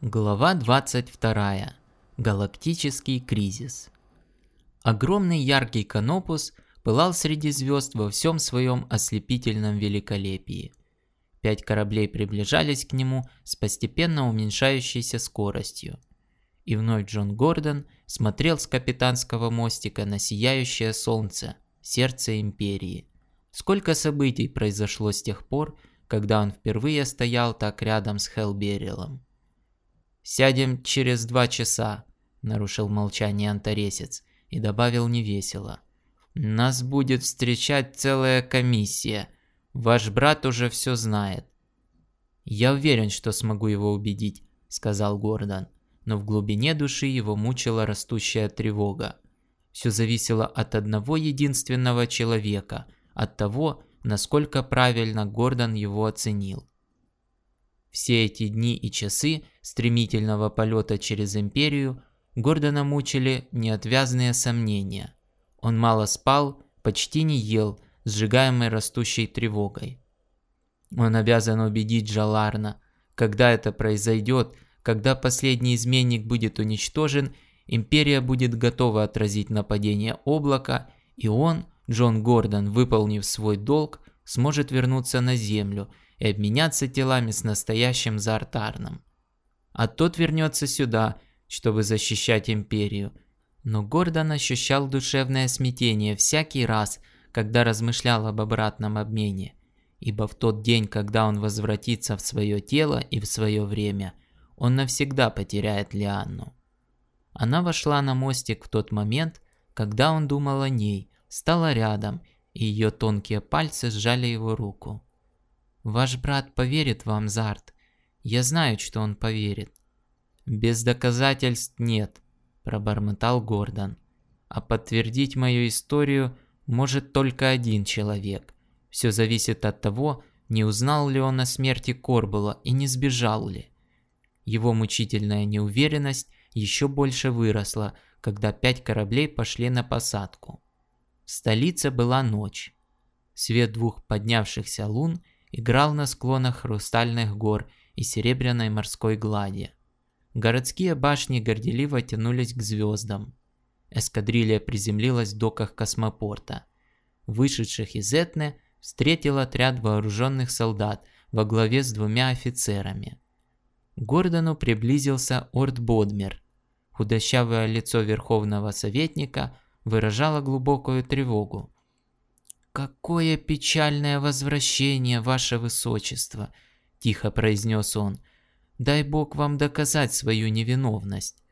Глава 22. Галактический кризис. Огромный яркий канопус пылал среди звезд во всем своем ослепительном великолепии. Пять кораблей приближались к нему с постепенно уменьшающейся скоростью. И вновь Джон Гордон смотрел с капитанского мостика на сияющее солнце, сердце Империи. Сколько событий произошло с тех пор, когда он впервые стоял так рядом с Хелберилом. «Сядем через два часа», – нарушил молчание Антаресец и добавил невесело. «Нас будет встречать целая комиссия. Ваш брат уже все знает». «Я уверен, что смогу его убедить», – сказал Гордон. Но в глубине души его мучила растущая тревога. Все зависело от одного единственного человека, от того, насколько правильно Гордон его оценил. Все эти дни и часы стремительного полета через Империю Гордона мучили неотвязные сомнения. Он мало спал, почти не ел, сжигаемый растущей тревогой. Он обязан убедить Джаларна, когда это произойдет, когда последний изменник будет уничтожен, Империя будет готова отразить нападение облака, и он, Джон Гордон, выполнив свой долг, сможет вернуться на Землю – и обменяться телами с настоящим Зартарном. А тот вернется сюда, чтобы защищать Империю. Но Гордон ощущал душевное смятение всякий раз, когда размышлял об обратном обмене. Ибо в тот день, когда он возвратится в свое тело и в свое время, он навсегда потеряет Лианну. Она вошла на мостик в тот момент, когда он думал о ней, стала рядом, и ее тонкие пальцы сжали его руку. Ваш брат поверит вам, Зарт. Я знаю, что он поверит. Без доказательств нет, пробормотал Гордон. А подтвердить мою историю может только один человек. Все зависит от того, не узнал ли он о смерти Корбула и не сбежал ли. Его мучительная неуверенность еще больше выросла, когда пять кораблей пошли на посадку. В столице была ночь. Свет двух поднявшихся лун – играл на склонах хрустальных гор и серебряной морской глади. Городские башни горделиво тянулись к звездам. Эскадрилья приземлилась в доках космопорта. Вышедших из Этны встретил отряд вооруженных солдат во главе с двумя офицерами. К Гордону приблизился Орд Бодмер. Худощавое лицо верховного советника выражало глубокую тревогу. «Какое печальное возвращение, ваше высочество!» – тихо произнес он. «Дай бог вам доказать свою невиновность».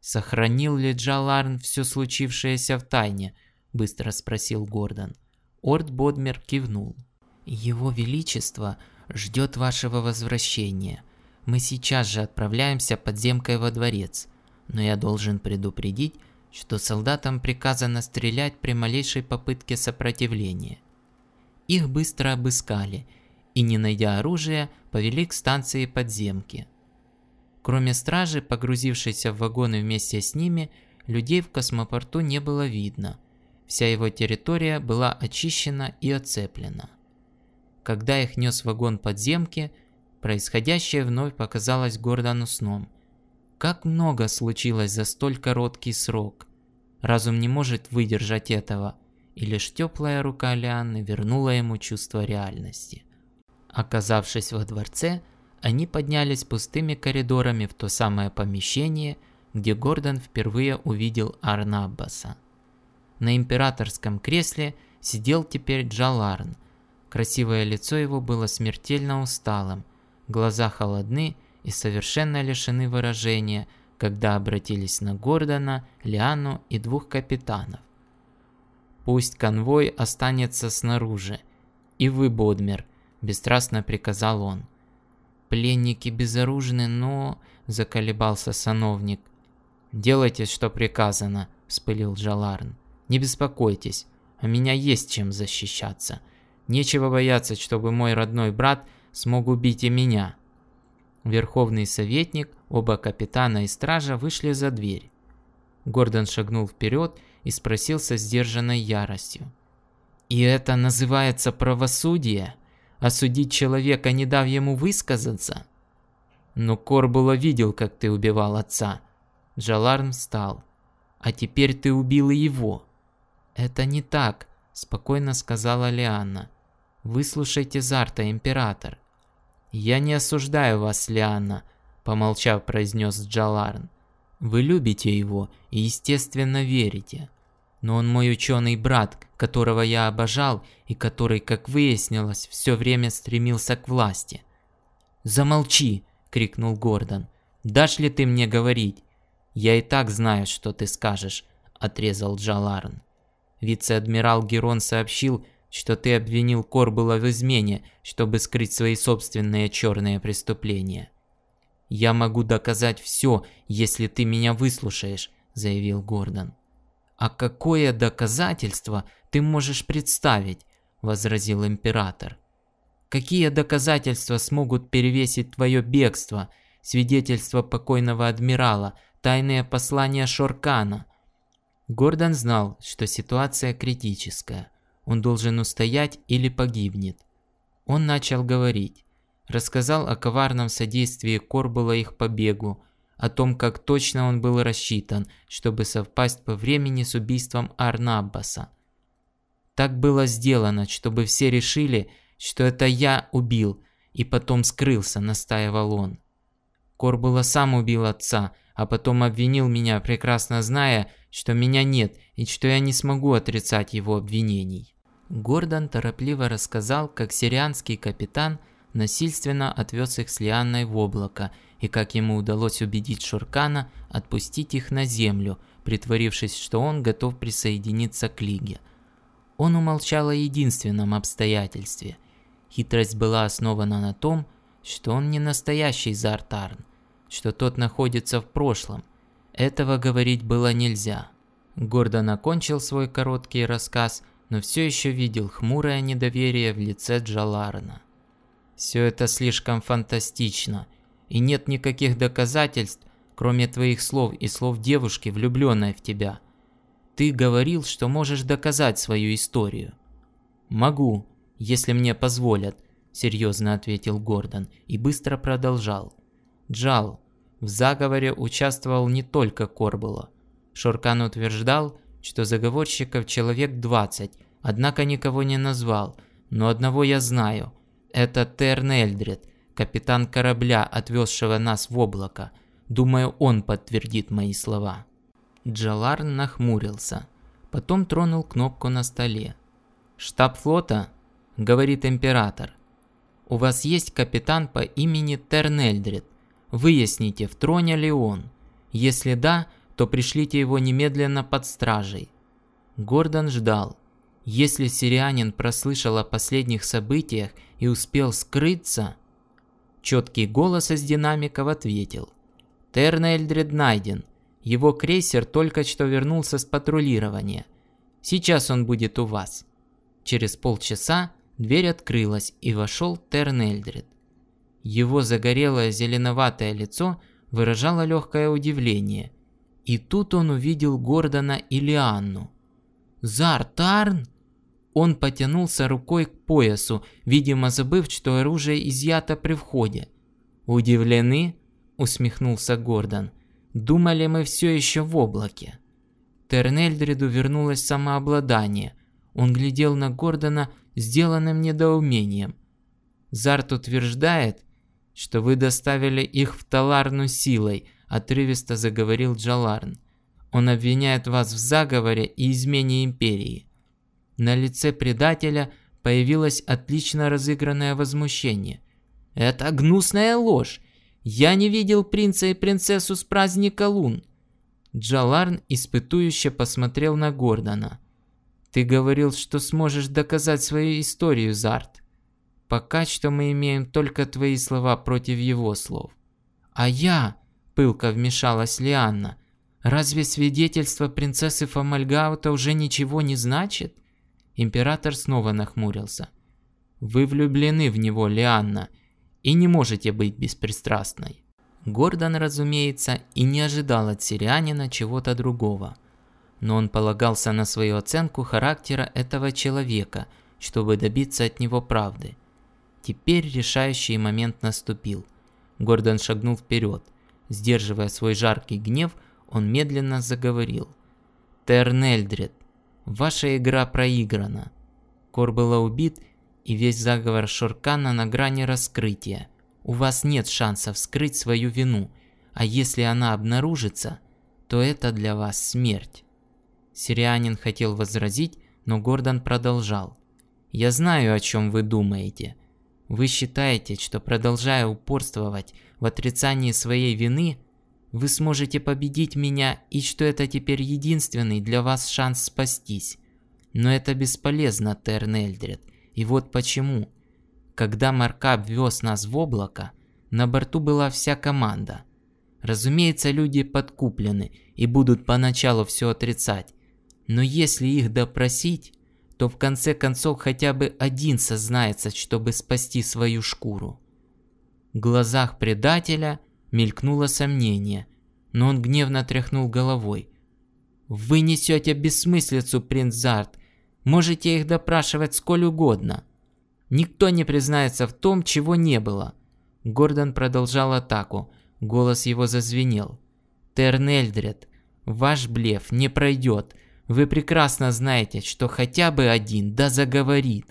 «Сохранил ли Джаларн все случившееся в тайне?» – быстро спросил Гордон. Орд Бодмер кивнул. «Его Величество ждет вашего возвращения. Мы сейчас же отправляемся подземкой во дворец, но я должен предупредить, что солдатам приказано стрелять при малейшей попытке сопротивления. Их быстро обыскали и, не найдя оружия, повели к станции подземки. Кроме стражи, погрузившейся в вагоны вместе с ними, людей в космопорту не было видно. Вся его территория была очищена и оцеплена. Когда их нес вагон подземки, происходящее вновь показалось Гордону сном – как много случилось за столь короткий срок. Разум не может выдержать этого, и лишь теплая рука Лианны вернула ему чувство реальности. Оказавшись во дворце, они поднялись пустыми коридорами в то самое помещение, где Гордон впервые увидел Арнаббаса. На императорском кресле сидел теперь Джаларн. Красивое лицо его было смертельно усталым, глаза холодны и совершенно лишены выражения, когда обратились на Гордона, Лиану и двух капитанов. «Пусть конвой останется снаружи. И вы, Бодмер», – бесстрастно приказал он. «Пленники безоружны, но...» – заколебался сановник. «Делайте, что приказано», – вспылил Джаларн. «Не беспокойтесь, у меня есть чем защищаться. Нечего бояться, чтобы мой родной брат смог убить и меня». Верховный советник, оба капитана и стража вышли за дверь. Гордон шагнул вперед и спросил со сдержанной яростью. «И это называется правосудие? Осудить человека, не дав ему высказаться?» Но Корбула видел, как ты убивал отца. Джаларн встал. А теперь ты убил и его. Это не так, спокойно сказала Лианна. Выслушайте Зарта, император. Я не осуждаю вас, Лианна, помолчав, произнес Джаларн. Вы любите его и, естественно, верите. Но он мой ученый брат, которого я обожал и который, как выяснилось, все время стремился к власти. «Замолчи!» – крикнул Гордон. «Дашь ли ты мне говорить?» «Я и так знаю, что ты скажешь», – отрезал Джаларн. Вице-адмирал Герон сообщил, что ты обвинил Корбула в измене, чтобы скрыть свои собственные черные преступления. «Я могу доказать все, если ты меня выслушаешь», – заявил Гордон. «А какое доказательство ты можешь представить?» – возразил император. «Какие доказательства смогут перевесить твое бегство, свидетельство покойного адмирала, тайные послания Шоркана?» Гордон знал, что ситуация критическая. Он должен устоять или погибнет. Он начал говорить рассказал о коварном содействии Корбула их побегу, о том, как точно он был рассчитан, чтобы совпасть по времени с убийством Арнаббаса. Так было сделано, чтобы все решили, что это я убил, и потом скрылся, настаивал он. Корбула сам убил отца, а потом обвинил меня, прекрасно зная, что меня нет и что я не смогу отрицать его обвинений. Гордон торопливо рассказал, как сирианский капитан – насильственно отвез их с Лианной в облако, и как ему удалось убедить Шуркана отпустить их на землю, притворившись, что он готов присоединиться к Лиге. Он умолчал о единственном обстоятельстве. Хитрость была основана на том, что он не настоящий Зартарн, что тот находится в прошлом. Этого говорить было нельзя. Гордон окончил свой короткий рассказ, но все еще видел хмурое недоверие в лице Джаларна. Все это слишком фантастично, и нет никаких доказательств, кроме твоих слов и слов девушки, влюбленной в тебя. Ты говорил, что можешь доказать свою историю. Могу, если мне позволят, серьезно ответил Гордон и быстро продолжал. Джал, в заговоре участвовал не только Корбула. Шоркан утверждал, что заговорщиков человек 20, однако никого не назвал, но одного я знаю – это Терн Эльдред, капитан корабля, отвезшего нас в облако. Думаю, он подтвердит мои слова. Джаларн нахмурился. Потом тронул кнопку на столе. «Штаб флота?» – говорит император. «У вас есть капитан по имени Тернельдред. Выясните, в троне ли он. Если да, то пришлите его немедленно под стражей». Гордон ждал. Если сирианин прослышал о последних событиях и успел скрыться, четкий голос из динамиков ответил. Тернельдред найден. Его крейсер только что вернулся с патрулирования. Сейчас он будет у вас. Через полчаса дверь открылась и вошел Тернельдред. Его загорелое зеленоватое лицо выражало легкое удивление. И тут он увидел Гордона и Лианну. «Зартарн!» Он потянулся рукой к поясу, видимо забыв, что оружие изъято при входе. «Удивлены?» – усмехнулся Гордон. «Думали мы все еще в облаке». Тернельдреду вернулось самообладание. Он глядел на Гордона сделанным недоумением. «Зарт утверждает, что вы доставили их в Таларну силой», – отрывисто заговорил Джаларн. Он обвиняет вас в заговоре и измене империи. На лице предателя появилось отлично разыгранное возмущение. Это гнусная ложь. Я не видел принца и принцессу с праздника лун. Джаларн испытующе посмотрел на Гордона. Ты говорил, что сможешь доказать свою историю, Зарт. Пока что мы имеем только твои слова против его слов. А я, пылко вмешалась Лианна, Разве свидетельство принцессы Фомальгаута уже ничего не значит? Император снова нахмурился. Вы влюблены в него, Лианна, и не можете быть беспристрастной. Гордон, разумеется, и не ожидал от сирианина чего-то другого. Но он полагался на свою оценку характера этого человека, чтобы добиться от него правды. Теперь решающий момент наступил. Гордон шагнул вперед. Сдерживая свой жаркий гнев, он медленно заговорил. «Тернельдред, ваша игра проиграна. Кор был убит, и весь заговор Шоркана на грани раскрытия. У вас нет шансов скрыть свою вину, а если она обнаружится, то это для вас смерть». Сирианин хотел возразить, но Гордон продолжал. «Я знаю, о чем вы думаете. Вы считаете, что продолжая упорствовать в отрицании своей вины, вы сможете победить меня и что это теперь единственный для вас шанс спастись. Но это бесполезно, Терн Эльдред. И вот почему. Когда Маркаб вез нас в облако, на борту была вся команда. Разумеется, люди подкуплены и будут поначалу все отрицать. Но если их допросить, то в конце концов хотя бы один сознается, чтобы спасти свою шкуру. В глазах предателя мелькнуло сомнение, но он гневно тряхнул головой. «Вы несете бессмыслицу, принц Зарт. Можете их допрашивать сколь угодно. Никто не признается в том, чего не было». Гордон продолжал атаку. Голос его зазвенел. «Тернельдред, ваш блеф не пройдет. Вы прекрасно знаете, что хотя бы один да заговорит.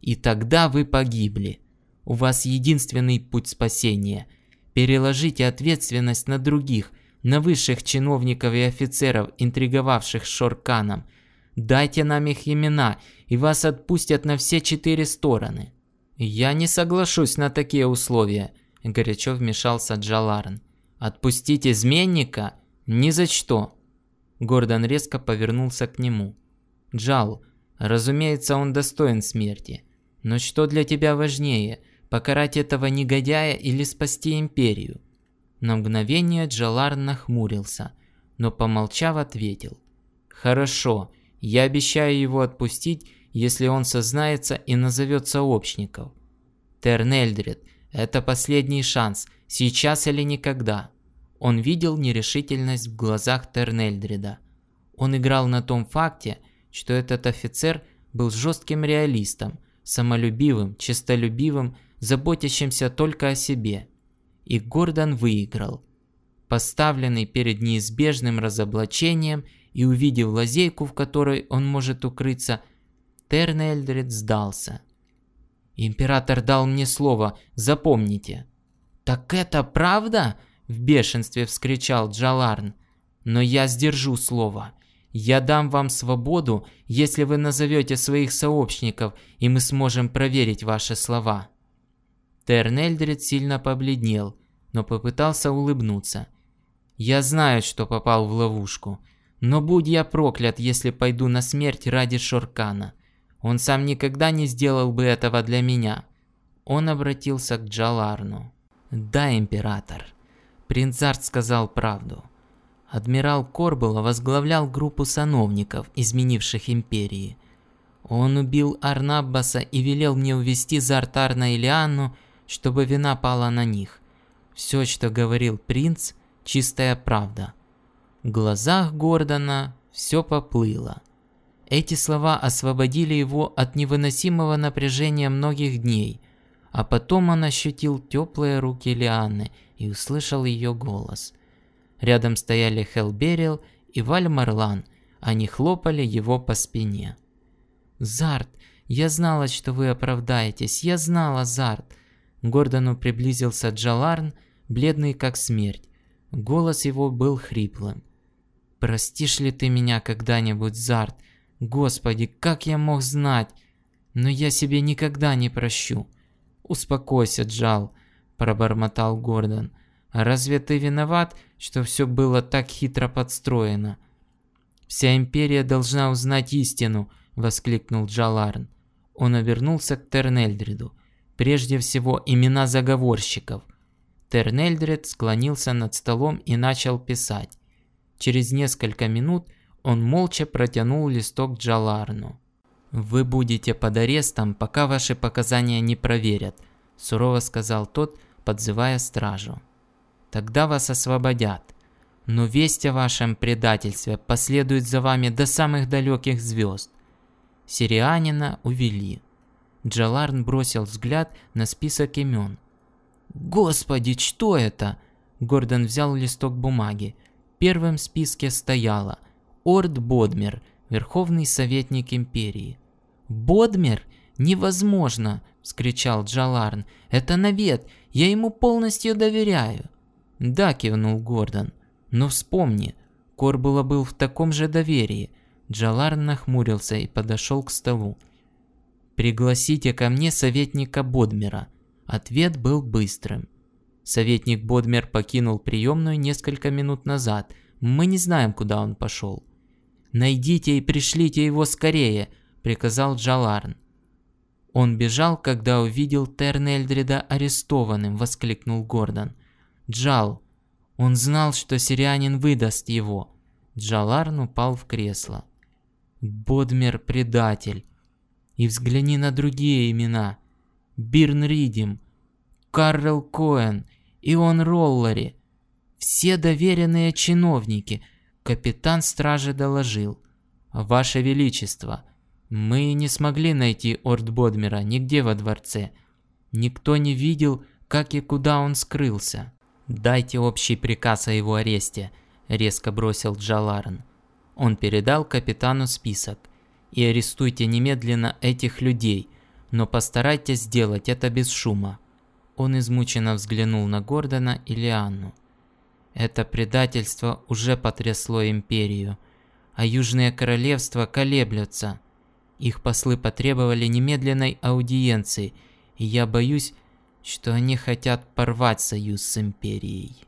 И тогда вы погибли. У вас единственный путь спасения. Переложите ответственность на других, на высших чиновников и офицеров, интриговавших с Шорканом. Дайте нам их имена, и вас отпустят на все четыре стороны. Я не соглашусь на такие условия, горячо вмешался Джаларн. Отпустить изменника? Ни за что. Гордон резко повернулся к нему. «Джал, разумеется, он достоин смерти. Но что для тебя важнее, покарать этого негодяя или спасти Империю?» На мгновение Джалар нахмурился, но помолчав ответил. «Хорошо, я обещаю его отпустить, если он сознается и назовет сообщников. Тернельдред, это последний шанс, сейчас или никогда». Он видел нерешительность в глазах Тернельдрида. Он играл на том факте, что этот офицер был жестким реалистом, самолюбивым, честолюбивым, заботящимся только о себе. И Гордон выиграл. Поставленный перед неизбежным разоблачением и увидев лазейку, в которой он может укрыться, Тернельдрид сдался. «Император дал мне слово, запомните». «Так это правда?» В бешенстве вскричал Джаларн. Но я сдержу слово. Я дам вам свободу, если вы назовете своих сообщников, и мы сможем проверить ваши слова. Тернельдрид сильно побледнел, но попытался улыбнуться. Я знаю, что попал в ловушку, но будь я проклят, если пойду на смерть ради Шоркана. Он сам никогда не сделал бы этого для меня. Он обратился к Джаларну. Да, император. Принц Арт сказал правду. Адмирал Корбула возглавлял группу сановников, изменивших империи. Он убил Арнаббаса и велел мне увести Зартарна и Лианну, чтобы вина пала на них. Все, что говорил принц, чистая правда. В глазах Гордона все поплыло. Эти слова освободили его от невыносимого напряжения многих дней, а потом он ощутил теплые руки Лианны – и услышал ее голос. Рядом стояли Хелберил и Валь Марлан, они хлопали его по спине. «Зарт, я знала, что вы оправдаетесь, я знала, Зарт!» Гордону приблизился Джаларн, бледный как смерть. Голос его был хриплым. «Простишь ли ты меня когда-нибудь, Зарт? Господи, как я мог знать? Но я себе никогда не прощу. Успокойся, Джал пробормотал Гордон. разве ты виноват, что все было так хитро подстроено? Вся империя должна узнать истину, воскликнул Джаларн. Он обернулся к Тернельдриду. Прежде всего, имена заговорщиков. Тернельдрид склонился над столом и начал писать. Через несколько минут он молча протянул листок Джаларну. «Вы будете под арестом, пока ваши показания не проверят», – сурово сказал тот, подзывая стражу. Тогда вас освободят. Но весть о вашем предательстве последует за вами до самых далеких звезд. Сирианина увели. Джаларн бросил взгляд на список имен. Господи, что это? Гордон взял листок бумаги. Первым в списке стояло Орд Бодмер, верховный советник империи. «Бодмер? Невозможно!» – вскричал Джаларн. «Это навет, я ему полностью доверяю». «Да», – кивнул Гордон. «Но вспомни, Корбула был в таком же доверии». Джаларн нахмурился и подошел к столу. «Пригласите ко мне советника Бодмера». Ответ был быстрым. Советник Бодмер покинул приемную несколько минут назад. Мы не знаем, куда он пошел. «Найдите и пришлите его скорее», – приказал Джаларн. Он бежал, когда увидел Тернельдрида арестованным, воскликнул Гордон. Джал. Он знал, что сирианин выдаст его. Джаларн упал в кресло. Бодмер предатель. И взгляни на другие имена. Бирн Ридим, Карл Коэн Ион Роллари, все доверенные чиновники, капитан стражи доложил. Ваше Величество, мы не смогли найти Орд Бодмера нигде во дворце. Никто не видел, как и куда он скрылся. Дайте общий приказ о его аресте, резко бросил Джаларн. Он передал капитану список. И арестуйте немедленно этих людей, но постарайтесь сделать это без шума. Он измученно взглянул на Гордона и Лианну. Это предательство уже потрясло империю, а южные королевства колеблются. Их послы потребовали немедленной аудиенции, и я боюсь, что они хотят порвать союз с империей.